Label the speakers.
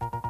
Speaker 1: you